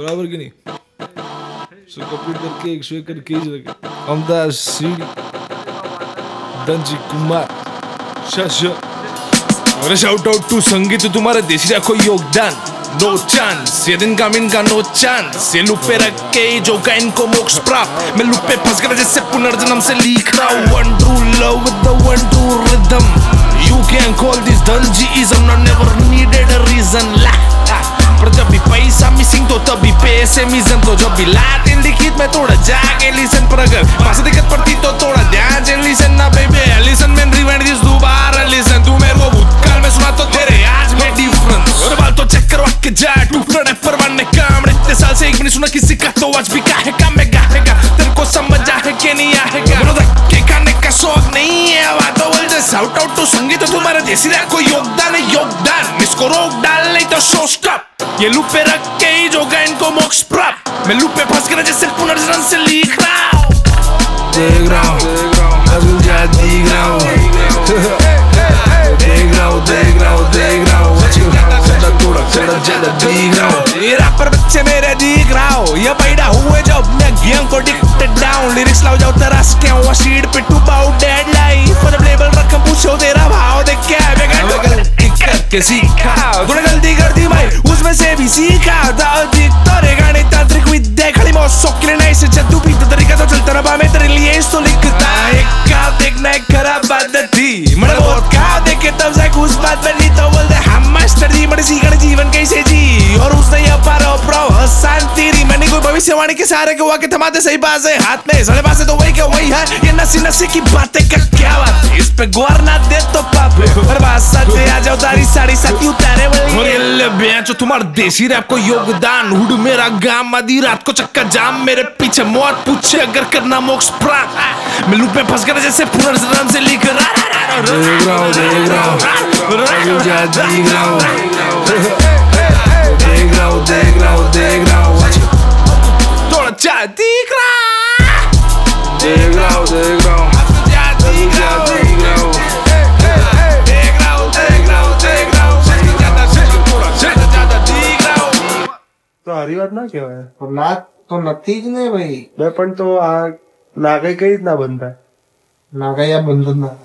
बराबर की नहीं। सो कंप्लीट करके एक शो करके ही अमदार सीडी दंजी कुमार, शश। अरे शाउट आउट टू संगीत, तुम्हारे देसी रखो योगदान। नो चांस ये दिन का मिन का नो चांस ये लुप रख के जो का इनको मोक्ष प्राप्त। मैं लुप फंस गया जैसे पुनर्जन्म से लिख रहा हूँ। One true love with the one true rhythm you can call this दंजी is am not never needed a reason ला, पर जब भी पैसा तो तभी पैसे मिजन तो जब भी लातिन लिखित में थोड़ा जाके लिसन पर अगर पास दिक्कत पड़ती तो थोड़ा ध्यान से लिसन ना बेबी लिसन में रिवाइंड दिस दोबारा लिसन तू मेरे को भूतकाल में सुना तो तेरे आज में डिफरेंस और बाल तो चेक करवा के जा, टूटना है परवाने काम इतने साल से एक भी सुना किसी का तो आज भी काहेगा मैं गाहेगा। तेरे को समझ आए कि नहीं आएगा? मेरा धक्के खाने का शौक नहीं है, आवाज़ तो बोल दे साउट आउट तो संगीत तो तुम्हारे देसी रैप को योगदान है योगदान। इसको रोक डाल, नहीं तो शो स्टॉप ये लूप रख के ही जो गए इनको मोक्ष प्राप्त मैं लूप फंस गया जैसे पुनर्जन्म से लिख रहा हूँ देख रहा हूँ अभी जा दिख रहा हूँ देख रहा हूँ देख रहा हूँ देख रहा हूँ थोड़ा थोड़ा थोड़ा ज़्यादा दिख रहा हूँ ये रैपर बच्चे मेरे दिख रहा हूँ ये पैदा हुए जब मैं गेम को डिक्टेड डाउन लिरिक्स लाओ जाओ तेरा क्या हुआ सीट पे टू बाउ डेड लाइफ पर लेवल रकम पूछो तेरा भाव देख क्या है मैं गलती करके सीखा तूने गलती कर दी भाई उसमें से भी सीखा था गाने तांत्रिक विद्या खड़ी मौसों के लिए से भी तो तरीका तो चलता तेरे लिए लिखता. एक का देखना एक खराब थी बहुत तब बात हम मास्टर जी जीवन कैसे जी? और उसने मैंने कोई भविष्यवाणी के के के थमाते सही बात है, हाथ में साढ़े बात तो वही क्या वही है, ये नसी नसी की बातें का क्या बात? इस पे गौर ना दे तो है सच है आ जाओ तारी साड़ी साथी उतारे वाली ले बेंचो तुम्हारा देसी रैप को योगदान हुड मेरा गाम आधी रात को चक्का जाम मेरे पीछे मौत पूछे अगर करना मोक्ष प्राप्त मैं लूप में फंस गया जैसे पुनर्जन्म से लिख रहा देख रहा हूँ देख रहा हूँ दिख रहा हूँ देख रहा हूँ देख रहा हूँ देख रहा हूँ थोड़ा चा दिख रहा તો હારી વાત ના કહેવાય. ના તો નથી જ ને ભાઈ. બે પણ તો આ નાગાઈ કઈ રીતના બંધાય નાગાઈ આ બંધન ના